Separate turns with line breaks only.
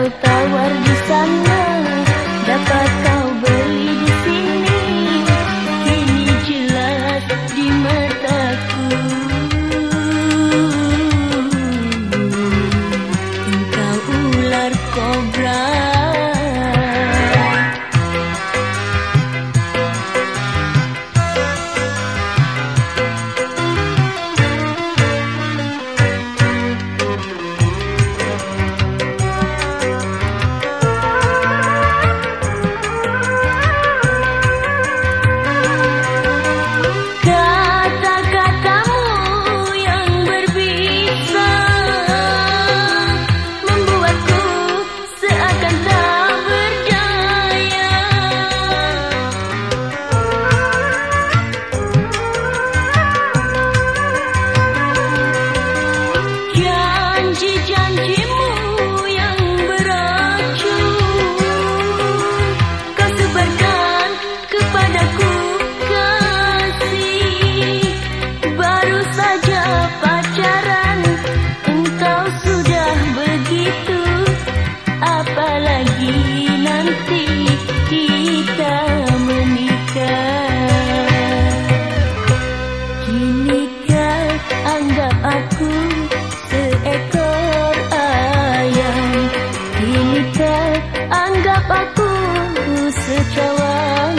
kau tawar di sana Dapat kau beli di sini Aku secawan